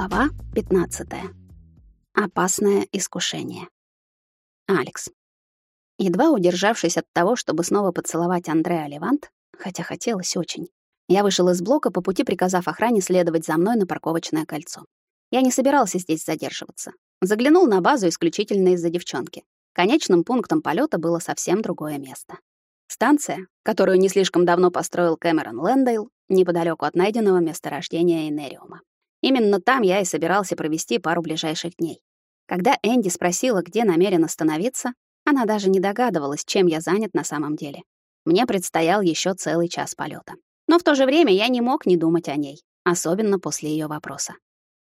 Глава 15. Опасное искушение. Алекс. Едва удержавшись от того, чтобы снова поцеловать Андреа Левант, хотя хотелось очень, я вышел из блока, по пути приказав охране следовать за мной на парковочное кольцо. Я не собирался здесь задерживаться. Заглянул на базу исключительно из-за девчонки. Конечным пунктом полета было совсем другое место. Станция, которую не слишком давно построил Кэмерон Лэндейл, неподалеку от найденного месторождения Энериума. Именно там я и собирался провести пару ближайших дней. Когда Энди спросила, где намерен остановиться, она даже не догадывалась, чем я занят на самом деле. Мне предстоял еще целый час полета. Но в то же время я не мог не думать о ней, особенно после ее вопроса.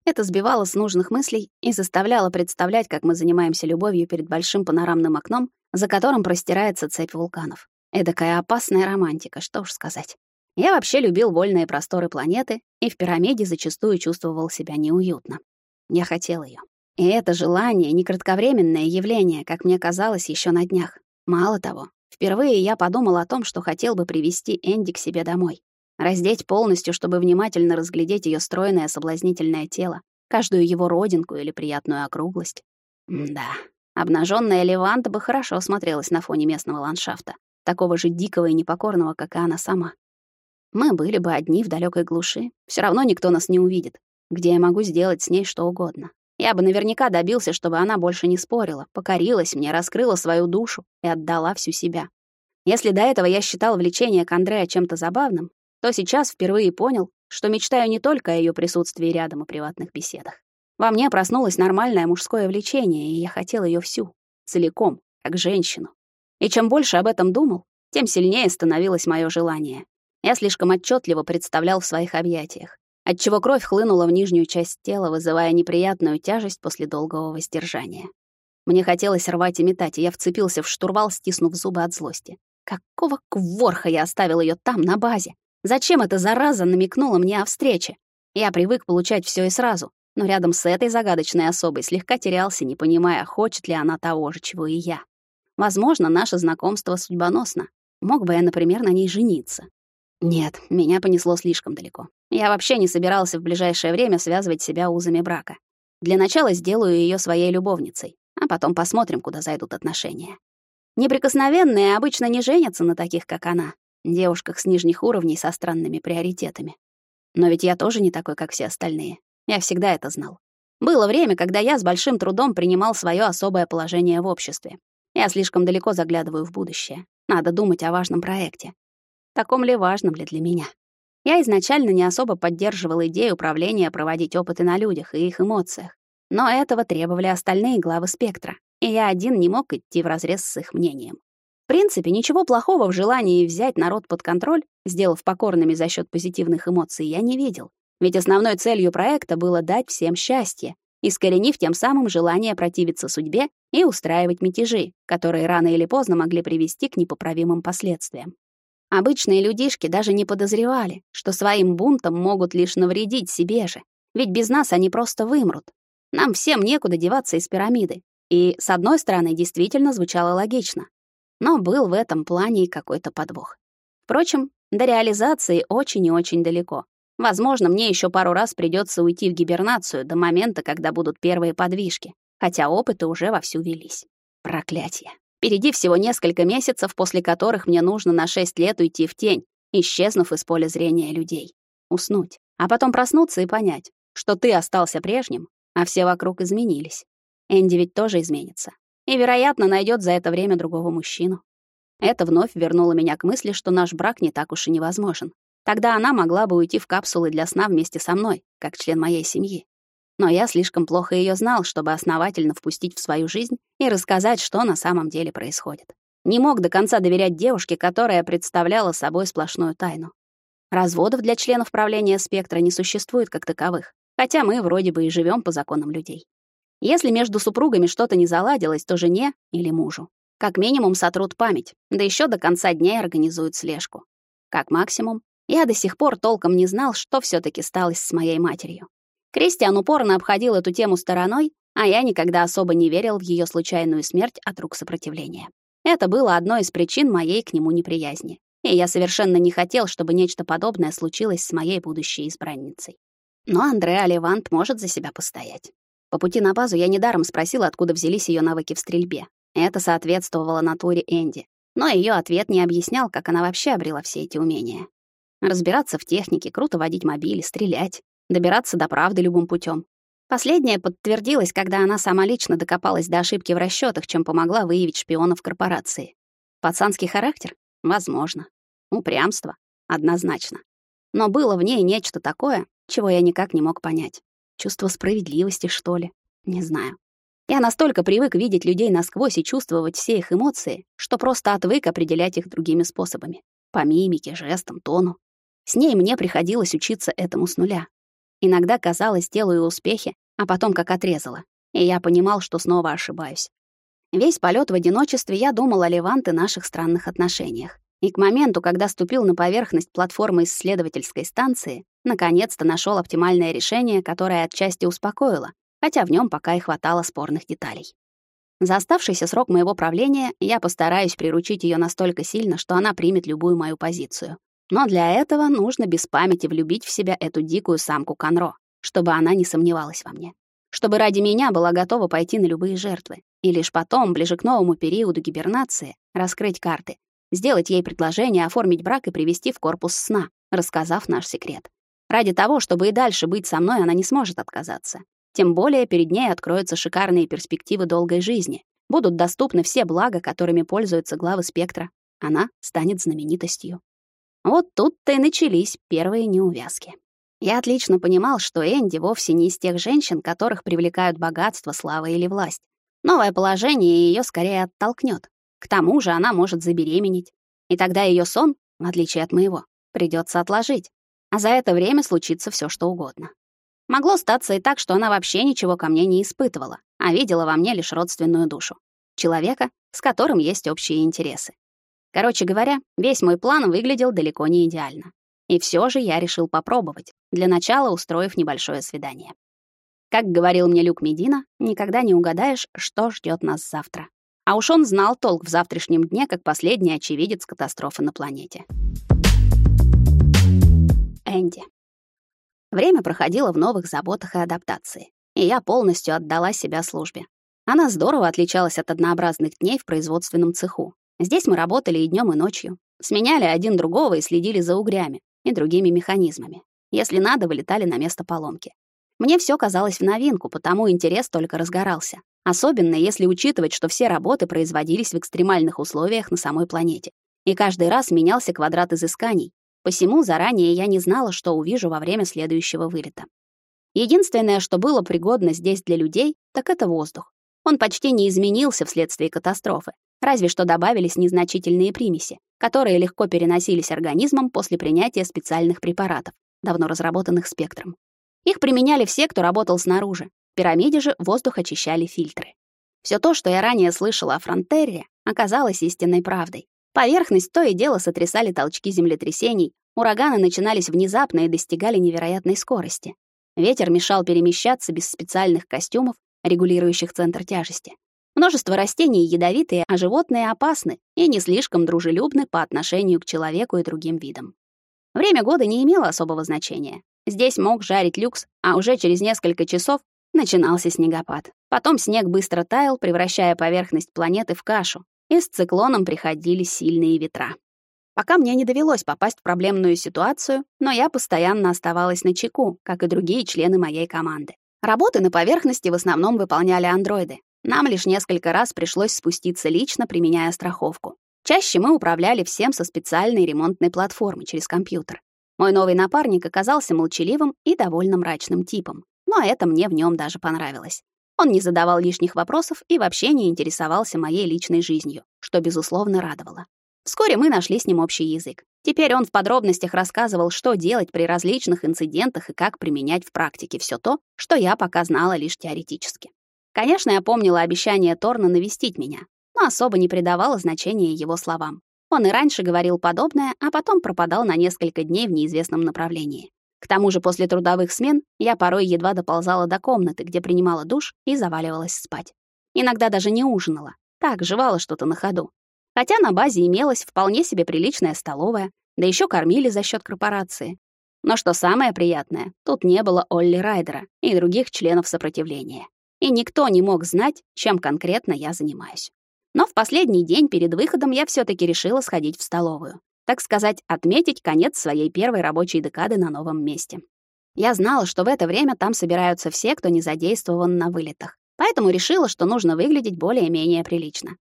Это сбивало с нужных мыслей и заставляло представлять, как мы занимаемся любовью перед большим панорамным окном, за которым простирается цепь вулканов. Эдакая опасная романтика, что уж сказать. Я вообще любил вольные просторы планеты и в пирамиде зачастую чувствовал себя неуютно. Я хотел ее. И это желание — не кратковременное явление, как мне казалось еще на днях. Мало того, впервые я подумал о том, что хотел бы привести Энди к себе домой. Раздеть полностью, чтобы внимательно разглядеть ее стройное соблазнительное тело, каждую его родинку или приятную округлость. М да, обнаженная Леванта бы хорошо смотрелась на фоне местного ландшафта, такого же дикого и непокорного, как и она сама. Мы были бы одни в далекой глуши. Все равно никто нас не увидит. Где я могу сделать с ней что угодно. Я бы наверняка добился, чтобы она больше не спорила, покорилась мне, раскрыла свою душу и отдала всю себя. Если до этого я считал влечение к Андреа чем-то забавным, то сейчас впервые понял, что мечтаю не только о ее присутствии рядом и приватных беседах. Во мне проснулось нормальное мужское влечение, и я хотел ее всю, целиком, как женщину. И чем больше об этом думал, тем сильнее становилось мое желание. Я слишком отчетливо представлял в своих объятиях, отчего кровь хлынула в нижнюю часть тела, вызывая неприятную тяжесть после долгого воздержания. Мне хотелось рвать и метать, и я вцепился в штурвал, стиснув зубы от злости. Какого кворха я оставил ее там, на базе? Зачем эта зараза намекнула мне о встрече? Я привык получать все и сразу, но рядом с этой загадочной особой слегка терялся, не понимая, хочет ли она того же, чего и я. Возможно, наше знакомство судьбоносно. Мог бы я, например, на ней жениться. Нет, меня понесло слишком далеко. Я вообще не собирался в ближайшее время связывать себя узами брака. Для начала сделаю ее своей любовницей, а потом посмотрим, куда зайдут отношения. Неприкосновенные обычно не женятся на таких, как она, девушках с нижних уровней со странными приоритетами. Но ведь я тоже не такой, как все остальные. Я всегда это знал. Было время, когда я с большим трудом принимал свое особое положение в обществе. Я слишком далеко заглядываю в будущее. Надо думать о важном проекте таком ли важном ли для меня. Я изначально не особо поддерживал идею управления проводить опыты на людях и их эмоциях, но этого требовали остальные главы спектра, и я один не мог идти вразрез с их мнением. В принципе, ничего плохого в желании взять народ под контроль, сделав покорными за счет позитивных эмоций, я не видел. Ведь основной целью проекта было дать всем счастье, искоренив тем самым желание противиться судьбе и устраивать мятежи, которые рано или поздно могли привести к непоправимым последствиям. Обычные людишки даже не подозревали, что своим бунтом могут лишь навредить себе же, ведь без нас они просто вымрут. Нам всем некуда деваться из пирамиды. И, с одной стороны, действительно звучало логично. Но был в этом плане и какой-то подвох. Впрочем, до реализации очень и очень далеко. Возможно, мне еще пару раз придется уйти в гибернацию до момента, когда будут первые подвижки, хотя опыты уже вовсю велись. Проклятие. Впереди всего несколько месяцев, после которых мне нужно на 6 лет уйти в тень, исчезнув из поля зрения людей. Уснуть, а потом проснуться и понять, что ты остался прежним, а все вокруг изменились. Энди ведь тоже изменится. И, вероятно, найдет за это время другого мужчину. Это вновь вернуло меня к мысли, что наш брак не так уж и невозможен. Тогда она могла бы уйти в капсулы для сна вместе со мной, как член моей семьи но я слишком плохо ее знал, чтобы основательно впустить в свою жизнь и рассказать, что на самом деле происходит. Не мог до конца доверять девушке, которая представляла собой сплошную тайну. Разводов для членов правления спектра не существует как таковых, хотя мы вроде бы и живем по законам людей. Если между супругами что-то не заладилось, то жене или мужу как минимум сотрут память, да еще до конца дня организуют слежку. Как максимум, я до сих пор толком не знал, что все таки сталось с моей матерью. Кристиан упорно обходил эту тему стороной, а я никогда особо не верил в ее случайную смерть от рук сопротивления. Это было одной из причин моей к нему неприязни. И я совершенно не хотел, чтобы нечто подобное случилось с моей будущей избранницей. Но Андреа Левант может за себя постоять. По пути на базу я недаром спросила, откуда взялись ее навыки в стрельбе. Это соответствовало натуре Энди. Но ее ответ не объяснял, как она вообще обрела все эти умения. Разбираться в технике, круто водить мобили, стрелять, добираться до правды любым путем. Последнее подтвердилось, когда она сама лично докопалась до ошибки в расчетах, чем помогла выявить шпионов корпорации. Пацанский характер? Возможно. Упрямство? Однозначно. Но было в ней нечто такое, чего я никак не мог понять. Чувство справедливости, что ли? Не знаю. Я настолько привык видеть людей насквозь и чувствовать все их эмоции, что просто отвык определять их другими способами. По мимике, жестам, тону. С ней мне приходилось учиться этому с нуля. Иногда казалось, делаю успехи, а потом как отрезало. И я понимал, что снова ошибаюсь. Весь полет в одиночестве я думал о Леванте наших странных отношениях. И к моменту, когда ступил на поверхность платформы исследовательской станции, наконец-то нашел оптимальное решение, которое отчасти успокоило, хотя в нем пока и хватало спорных деталей. За оставшийся срок моего правления я постараюсь приручить ее настолько сильно, что она примет любую мою позицию. Но для этого нужно без памяти влюбить в себя эту дикую самку Конро, чтобы она не сомневалась во мне. Чтобы ради меня была готова пойти на любые жертвы. И лишь потом, ближе к новому периоду гибернации, раскрыть карты, сделать ей предложение оформить брак и привести в корпус сна, рассказав наш секрет. Ради того, чтобы и дальше быть со мной, она не сможет отказаться. Тем более перед ней откроются шикарные перспективы долгой жизни. Будут доступны все блага, которыми пользуются главы спектра. Она станет знаменитостью. Вот тут-то и начались первые неувязки. Я отлично понимал, что Энди вовсе не из тех женщин, которых привлекают богатство, слава или власть. Новое положение ее скорее оттолкнет. К тому же она может забеременеть. И тогда ее сон, в отличие от моего, придется отложить. А за это время случится все, что угодно. Могло статься и так, что она вообще ничего ко мне не испытывала, а видела во мне лишь родственную душу. Человека, с которым есть общие интересы. Короче говоря, весь мой план выглядел далеко не идеально. И все же я решил попробовать, для начала устроив небольшое свидание. Как говорил мне Люк Медина, никогда не угадаешь, что ждет нас завтра. А уж он знал толк в завтрашнем дне, как последний очевидец катастрофы на планете. Энди. Время проходило в новых заботах и адаптации, и я полностью отдала себя службе. Она здорово отличалась от однообразных дней в производственном цеху, Здесь мы работали и днем, и ночью. Сменяли один другого и следили за угрями и другими механизмами. Если надо, вылетали на место поломки. Мне все казалось в новинку, потому интерес только разгорался. Особенно если учитывать, что все работы производились в экстремальных условиях на самой планете. И каждый раз менялся квадрат изысканий. Посему заранее я не знала, что увижу во время следующего вылета. Единственное, что было пригодно здесь для людей, так это воздух. Он почти не изменился вследствие катастрофы, Разве что добавились незначительные примеси, которые легко переносились организмом после принятия специальных препаратов, давно разработанных спектром. Их применяли все, кто работал снаружи. В пирамиде же воздух очищали фильтры. Все то, что я ранее слышала о Фронтерре, оказалось истинной правдой. Поверхность то и дело сотрясали толчки землетрясений, ураганы начинались внезапно и достигали невероятной скорости. Ветер мешал перемещаться без специальных костюмов, регулирующих центр тяжести. Множество растений ядовитые, а животные опасны и не слишком дружелюбны по отношению к человеку и другим видам. Время года не имело особого значения. Здесь мог жарить люкс, а уже через несколько часов начинался снегопад. Потом снег быстро таял, превращая поверхность планеты в кашу, и с циклоном приходили сильные ветра. Пока мне не довелось попасть в проблемную ситуацию, но я постоянно оставалась на чеку, как и другие члены моей команды. Работы на поверхности в основном выполняли андроиды, нам лишь несколько раз пришлось спуститься лично, применяя страховку. Чаще мы управляли всем со специальной ремонтной платформы через компьютер. Мой новый напарник оказался молчаливым и довольно мрачным типом, но это мне в нем даже понравилось. Он не задавал лишних вопросов и вообще не интересовался моей личной жизнью, что, безусловно, радовало. Вскоре мы нашли с ним общий язык. Теперь он в подробностях рассказывал, что делать при различных инцидентах и как применять в практике все то, что я пока знала лишь теоретически. Конечно, я помнила обещание Торна навестить меня, но особо не придавала значения его словам. Он и раньше говорил подобное, а потом пропадал на несколько дней в неизвестном направлении. К тому же после трудовых смен я порой едва доползала до комнаты, где принимала душ и заваливалась спать. Иногда даже не ужинала, так жевала что-то на ходу. Хотя на базе имелась вполне себе приличная столовая, да еще кормили за счет корпорации. Но что самое приятное, тут не было Олли Райдера и других членов сопротивления. И никто не мог знать, чем конкретно я занимаюсь. Но в последний день перед выходом я все таки решила сходить в столовую. Так сказать, отметить конец своей первой рабочей декады на новом месте. Я знала, что в это время там собираются все, кто не задействован на вылетах. Поэтому решила, что нужно выглядеть более-менее прилично.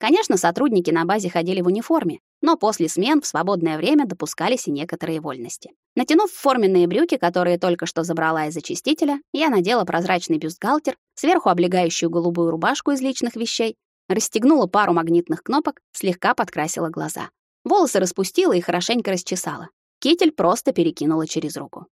Конечно, сотрудники на базе ходили в униформе, но после смен в свободное время допускались и некоторые вольности. Натянув форменные брюки, которые только что забрала из очистителя, я надела прозрачный бюстгальтер, сверху облегающую голубую рубашку из личных вещей, расстегнула пару магнитных кнопок, слегка подкрасила глаза. Волосы распустила и хорошенько расчесала. Китель просто перекинула через руку.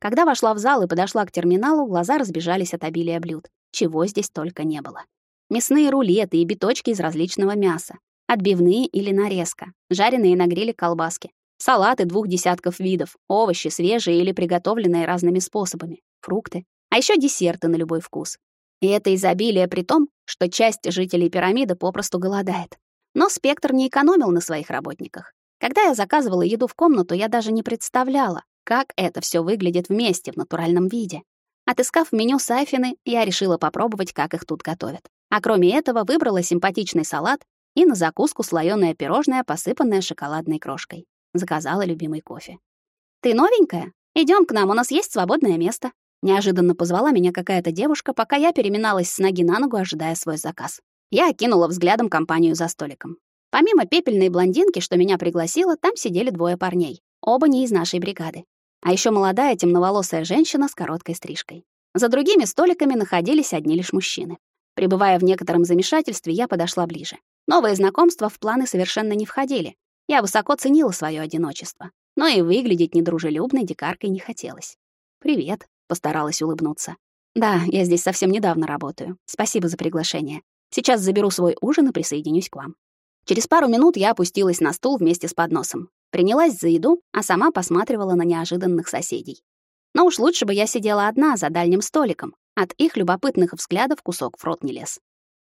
Когда вошла в зал и подошла к терминалу, глаза разбежались от обилия блюд. Чего здесь только не было. Мясные рулеты и биточки из различного мяса, отбивные или нарезка, жареные на гриле колбаски, салаты двух десятков видов, овощи свежие или приготовленные разными способами, фрукты, а еще десерты на любой вкус. И это изобилие при том, что часть жителей пирамиды попросту голодает. Но Спектр не экономил на своих работниках. Когда я заказывала еду в комнату, я даже не представляла, как это все выглядит вместе в натуральном виде. Отыскав меню Сайфины, я решила попробовать, как их тут готовят. А кроме этого выбрала симпатичный салат и на закуску слоёное пирожное, посыпанное шоколадной крошкой. Заказала любимый кофе. «Ты новенькая? Идём к нам, у нас есть свободное место». Неожиданно позвала меня какая-то девушка, пока я переминалась с ноги на ногу, ожидая свой заказ. Я окинула взглядом компанию за столиком. Помимо пепельной блондинки, что меня пригласила, там сидели двое парней, оба не из нашей бригады. А ещё молодая темноволосая женщина с короткой стрижкой. За другими столиками находились одни лишь мужчины. Пребывая в некотором замешательстве, я подошла ближе. Новые знакомства в планы совершенно не входили. Я высоко ценила свое одиночество, но и выглядеть недружелюбной дикаркой не хотелось. «Привет», — постаралась улыбнуться. «Да, я здесь совсем недавно работаю. Спасибо за приглашение. Сейчас заберу свой ужин и присоединюсь к вам». Через пару минут я опустилась на стул вместе с подносом. Принялась за еду, а сама посматривала на неожиданных соседей. Но уж лучше бы я сидела одна за дальним столиком, от их любопытных взглядов кусок в рот не лез.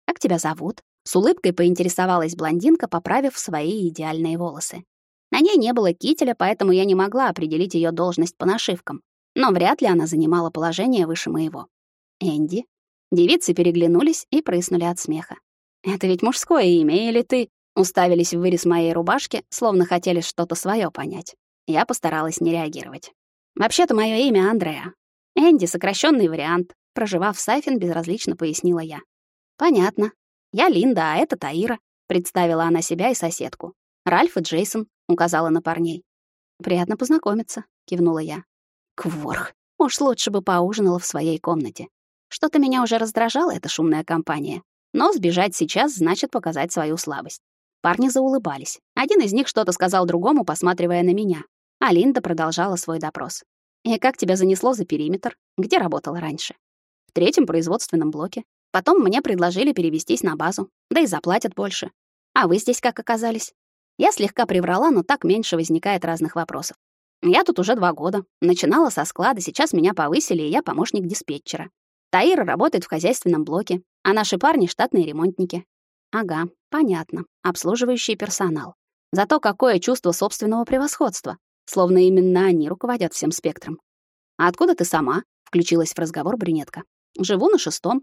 «Как тебя зовут?» С улыбкой поинтересовалась блондинка, поправив свои идеальные волосы. На ней не было кителя, поэтому я не могла определить ее должность по нашивкам. Но вряд ли она занимала положение выше моего. Энди. Девицы переглянулись и прыснули от смеха. «Это ведь мужское имя, или ты?» Уставились в вырез моей рубашки, словно хотели что-то свое понять. Я постаралась не реагировать. «Вообще-то мое имя Андреа. Энди — сокращенный вариант. Проживав Сайфин, безразлично пояснила я. «Понятно. Я Линда, а это Таира», — представила она себя и соседку. «Ральф и Джейсон», — указала на парней. «Приятно познакомиться», — кивнула я. «Кворх, уж лучше бы поужинала в своей комнате. Что-то меня уже раздражала эта шумная компания. Но сбежать сейчас значит показать свою слабость. Парни заулыбались. Один из них что-то сказал другому, посматривая на меня. А Линда продолжала свой допрос. «И как тебя занесло за периметр? Где работала раньше?» В третьем производственном блоке. Потом мне предложили перевестись на базу, да и заплатят больше. А вы здесь как оказались? Я слегка приврала, но так меньше возникает разных вопросов. Я тут уже два года. Начинала со склада, сейчас меня повысили, и я помощник диспетчера. Таира работает в хозяйственном блоке, а наши парни — штатные ремонтники. Ага, понятно. Обслуживающий персонал. Зато какое чувство собственного превосходства. Словно именно они руководят всем спектром. «А откуда ты сама?» — включилась в разговор брюнетка. Живу на шестом.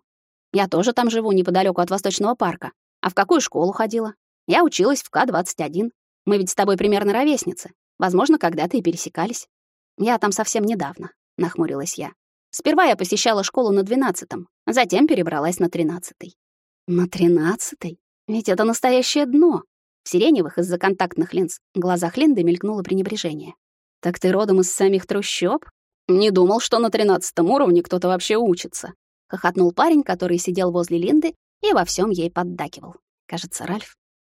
Я тоже там живу, неподалеку от Восточного парка. А в какую школу ходила? Я училась в К-21. Мы ведь с тобой примерно ровесницы. Возможно, когда-то и пересекались. Я там совсем недавно, нахмурилась я. Сперва я посещала школу на двенадцатом, затем перебралась на тринадцатый. На тринадцатый? Ведь это настоящее дно. В сиреневых из-за контактных линз глазах Линды мелькнуло пренебрежение. Так ты родом из самих трущоб? Не думал, что на тринадцатом уровне кто-то вообще учится. Хохотнул парень, который сидел возле Линды и во всем ей поддакивал. Кажется, Ральф.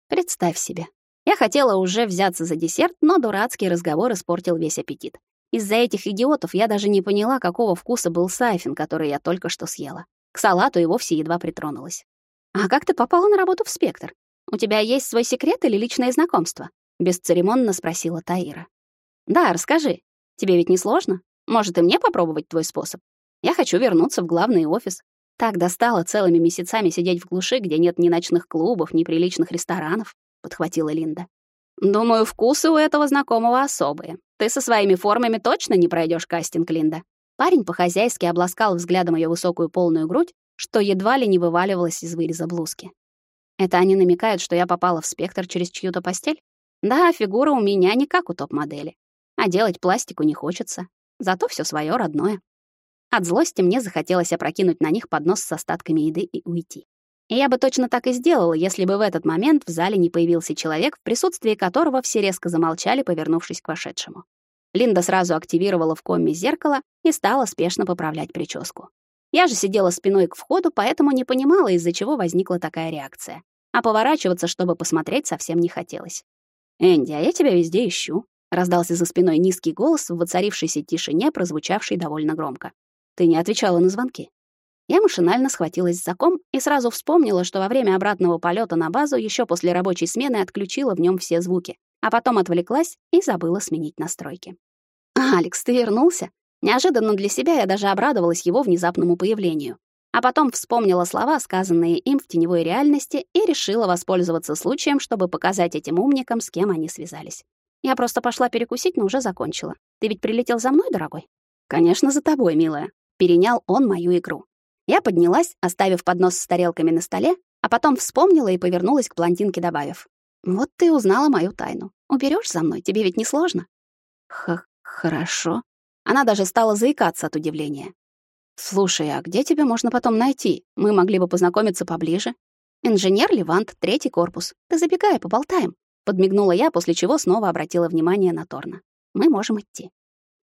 Представь себе. Я хотела уже взяться за десерт, но дурацкий разговор испортил весь аппетит. Из-за этих идиотов я даже не поняла, какого вкуса был сайфин, который я только что съела. К салату и вовсе едва притронулась. «А как ты попала на работу в «Спектр»? У тебя есть свой секрет или личное знакомство?» — бесцеремонно спросила Таира. «Да, расскажи. Тебе ведь не сложно? Может, и мне попробовать твой способ? Я хочу вернуться в главный офис. Так достало целыми месяцами сидеть в глуши, где нет ни ночных клубов, ни приличных ресторанов, подхватила Линда. Думаю, вкусы у этого знакомого особые. Ты со своими формами точно не пройдешь кастинг, Линда. Парень по-хозяйски обласкал взглядом ее высокую полную грудь, что едва ли не вываливалось из выреза блузки. Это они намекают, что я попала в спектр через чью-то постель? Да, фигура у меня не как у топ-модели. А делать пластику не хочется. Зато все свое родное. От злости мне захотелось опрокинуть на них поднос с остатками еды и уйти. И я бы точно так и сделала, если бы в этот момент в зале не появился человек, в присутствии которого все резко замолчали, повернувшись к вошедшему. Линда сразу активировала в комме зеркало и стала спешно поправлять прическу. Я же сидела спиной к входу, поэтому не понимала, из-за чего возникла такая реакция. А поворачиваться, чтобы посмотреть, совсем не хотелось. «Энди, а я тебя везде ищу», — раздался за спиной низкий голос в воцарившейся тишине, прозвучавший довольно громко. «Ты не отвечала на звонки». Я машинально схватилась за ком и сразу вспомнила, что во время обратного полета на базу еще после рабочей смены отключила в нем все звуки, а потом отвлеклась и забыла сменить настройки. «Алекс, ты вернулся?» Неожиданно для себя я даже обрадовалась его внезапному появлению. А потом вспомнила слова, сказанные им в теневой реальности, и решила воспользоваться случаем, чтобы показать этим умникам, с кем они связались. Я просто пошла перекусить, но уже закончила. Ты ведь прилетел за мной, дорогой? Конечно, за тобой, милая. Перенял он мою игру. Я поднялась, оставив поднос с тарелками на столе, а потом вспомнила и повернулась к блондинке, добавив: "Вот ты узнала мою тайну. Уберешь за мной, тебе ведь не сложно?" Х хорошо. Она даже стала заикаться от удивления. Слушай, а где тебя можно потом найти? Мы могли бы познакомиться поближе. Инженер Левант, третий корпус. Ты забегай, поболтаем. Подмигнула я, после чего снова обратила внимание на Торна. Мы можем идти.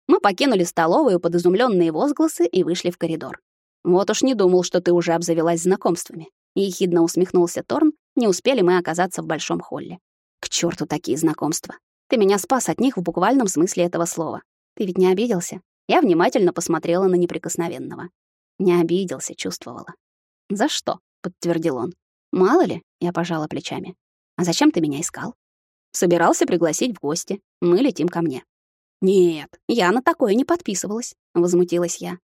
Мы покинули столовую под изумленные возгласы и вышли в коридор. Вот уж не думал, что ты уже обзавелась знакомствами. Ехидно усмехнулся Торн. Не успели мы оказаться в большом холле. К черту такие знакомства. Ты меня спас от них в буквальном смысле этого слова. Ты ведь не обиделся? Я внимательно посмотрела на неприкосновенного. Не обиделся, чувствовала. За что? подтвердил он. Мало ли, я пожала плечами. А зачем ты меня искал? Собирался пригласить в гости. Мы летим ко мне. Нет, я на такое не подписывалась, возмутилась я.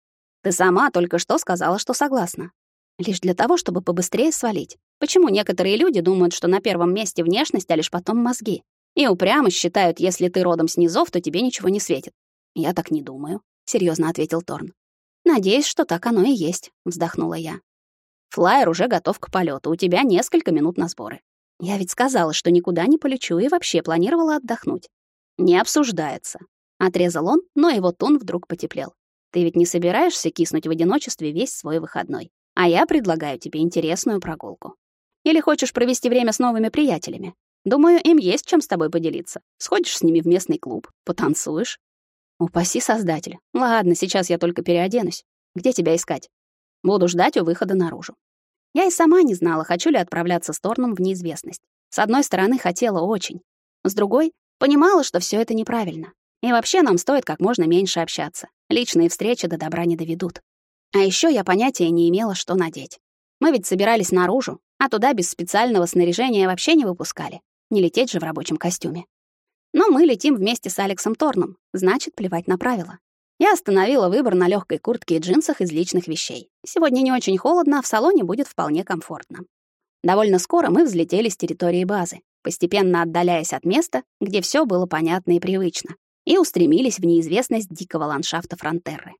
Ты сама только что сказала, что согласна. Лишь для того, чтобы побыстрее свалить. Почему некоторые люди думают, что на первом месте внешность, а лишь потом мозги? И упрямо считают, если ты родом с низов, то тебе ничего не светит. Я так не думаю, серьезно ответил Торн. Надеюсь, что так оно и есть, вздохнула я. Флайер уже готов к полету. У тебя несколько минут на сборы. Я ведь сказала, что никуда не полечу и вообще планировала отдохнуть. Не обсуждается, отрезал он, но его тон вдруг потеплел. Ты ведь не собираешься киснуть в одиночестве весь свой выходной. А я предлагаю тебе интересную прогулку. Или хочешь провести время с новыми приятелями? Думаю, им есть чем с тобой поделиться. Сходишь с ними в местный клуб, потанцуешь, Упаси создатель. Ладно, сейчас я только переоденусь. Где тебя искать? Буду ждать у выхода наружу. Я и сама не знала, хочу ли отправляться с Торном в неизвестность. С одной стороны, хотела очень. С другой, понимала, что все это неправильно. И вообще нам стоит как можно меньше общаться. Личные встречи до добра не доведут. А еще я понятия не имела, что надеть. Мы ведь собирались наружу, а туда без специального снаряжения вообще не выпускали. Не лететь же в рабочем костюме. Но мы летим вместе с Алексом Торном, значит, плевать на правила. Я остановила выбор на легкой куртке и джинсах из личных вещей. Сегодня не очень холодно, а в салоне будет вполне комфортно. Довольно скоро мы взлетели с территории базы, постепенно отдаляясь от места, где все было понятно и привычно, и устремились в неизвестность дикого ландшафта Фронтерры.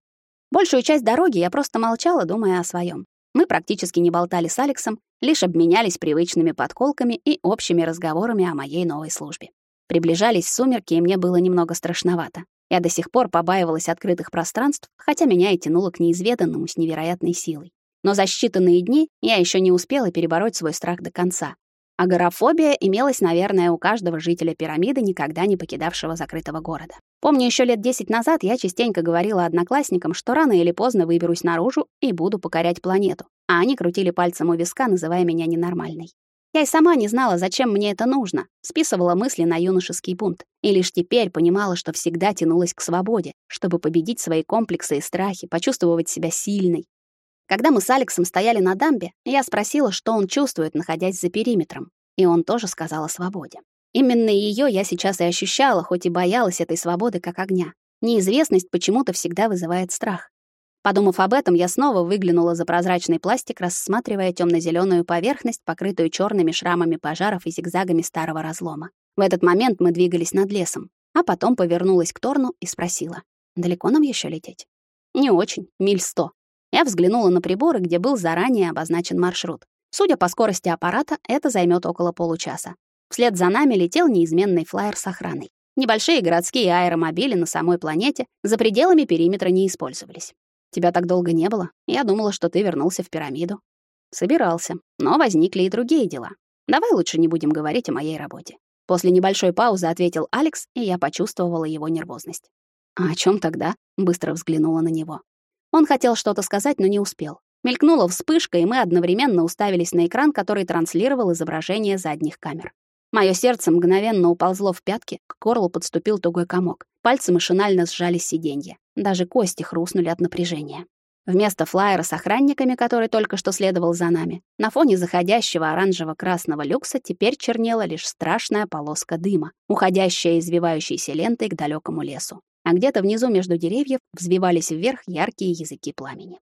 Большую часть дороги я просто молчала, думая о своем. Мы практически не болтали с Алексом, лишь обменялись привычными подколками и общими разговорами о моей новой службе. Приближались сумерки, и мне было немного страшновато. Я до сих пор побаивалась открытых пространств, хотя меня и тянуло к неизведанному с невероятной силой. Но за считанные дни я еще не успела перебороть свой страх до конца. Агорафобия имелась, наверное, у каждого жителя пирамиды, никогда не покидавшего закрытого города. Помню, еще лет 10 назад я частенько говорила одноклассникам, что рано или поздно выберусь наружу и буду покорять планету, а они крутили пальцем у виска, называя меня ненормальной. Я и сама не знала, зачем мне это нужно, списывала мысли на юношеский бунт. И лишь теперь понимала, что всегда тянулась к свободе, чтобы победить свои комплексы и страхи, почувствовать себя сильной. Когда мы с Алексом стояли на дамбе, я спросила, что он чувствует, находясь за периметром, и он тоже сказал о свободе. Именно ее я сейчас и ощущала, хоть и боялась этой свободы как огня. Неизвестность почему-то всегда вызывает страх. Подумав об этом, я снова выглянула за прозрачный пластик, рассматривая темно зеленую поверхность, покрытую черными шрамами пожаров и зигзагами старого разлома. В этот момент мы двигались над лесом, а потом повернулась к Торну и спросила: "Далеко нам еще лететь?" "Не очень, миль сто». Я взглянула на приборы, где был заранее обозначен маршрут. Судя по скорости аппарата, это займет около получаса. Вслед за нами летел неизменный флайер с охраной. Небольшие городские аэромобили на самой планете за пределами периметра не использовались. Тебя так долго не было. Я думала, что ты вернулся в пирамиду. Собирался, но возникли и другие дела. Давай лучше не будем говорить о моей работе. После небольшой паузы ответил Алекс, и я почувствовала его нервозность. А о чем тогда? Быстро взглянула на него. Он хотел что-то сказать, но не успел. Мелькнула вспышка, и мы одновременно уставились на экран, который транслировал изображение задних камер. Моё сердце мгновенно уползло в пятки, к горлу подступил тугой комок. Пальцы машинально сжали сиденье. Даже кости хрустнули от напряжения. Вместо флайера с охранниками, который только что следовал за нами, на фоне заходящего оранжево-красного люкса теперь чернела лишь страшная полоска дыма, уходящая извивающейся лентой к далекому лесу. А где-то внизу между деревьев взвивались вверх яркие языки пламени.